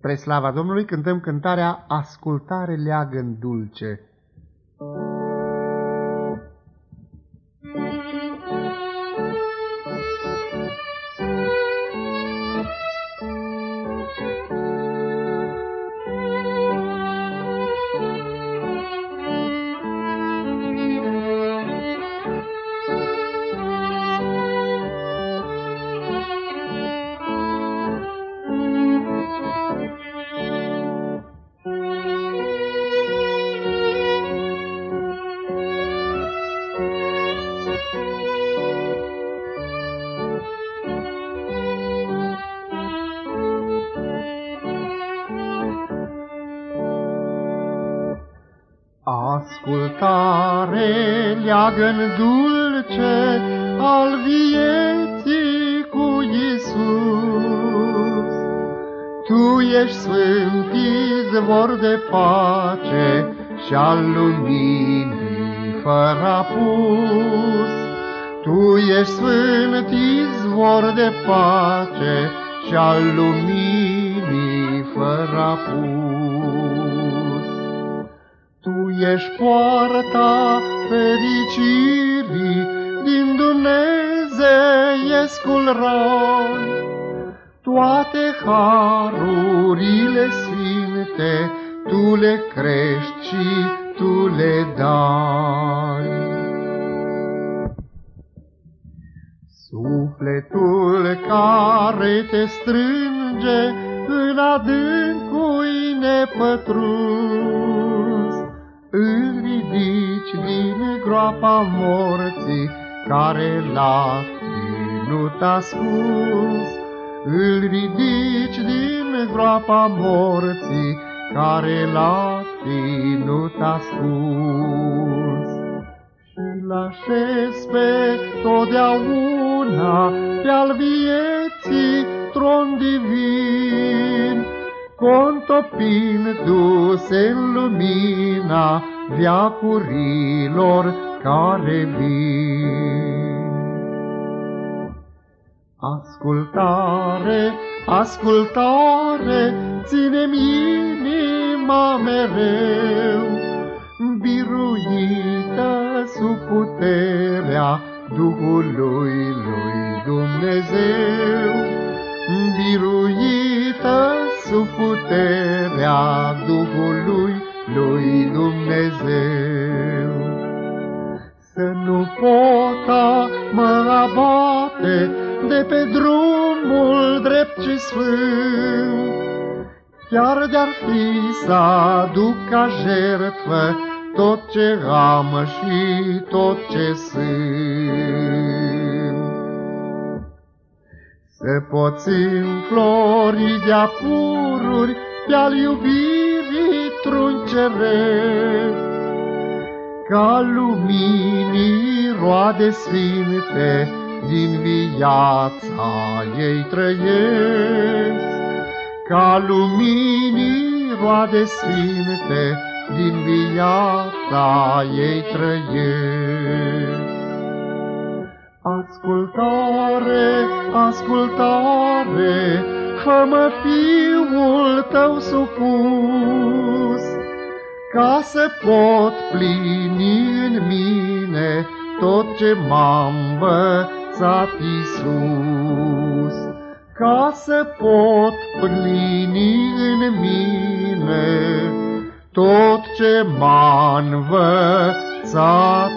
Spre slava Domnului cântăm cântarea Ascultare leagă în dulce. Ascultare leagă dulce al vieții cu Isus. Tu ești sfânt izvor de pace și al luminii fără apus. Tu ești sfânt izvor de pace și al luminii fără apus. Tu ești poarta fericirii din Dumnezeiescul rai. Toate harurile sfinte Tu le crești și Tu le dai. Sufletul care te strânge în adâncul nepătruns, îl ridici din groapa morții care l-a ținut ascuns. Îl ridici din groapa morții care l-a ținut ascuns. Și-l așezi pe totdeauna pe-al vieții tron divin, contopindu-se în lumina viacurilor care vin. Ascultare, ascultare, ține-mi inima mereu, biruită sub puterea Duhului lui Dumnezeu, puterea Duhului lui Dumnezeu. Să nu pot mă abate de pe drumul drept și sfânt, chiar de-ar fi să aduc ca jertfă tot ce am și tot ce sunt. Să poți înflori de-a pururi pe-al iubirii trunceresc, ca luminii roade sfinte din viața ei trăiesc, ca luminii roade sfinte din viața ei trăiesc. Ascultare, ascultare, fă-mă fiul tău supus, ca să pot plini în mine tot ce m-am învățat Iisus, ca să pot plini în mine tot ce m-a învățat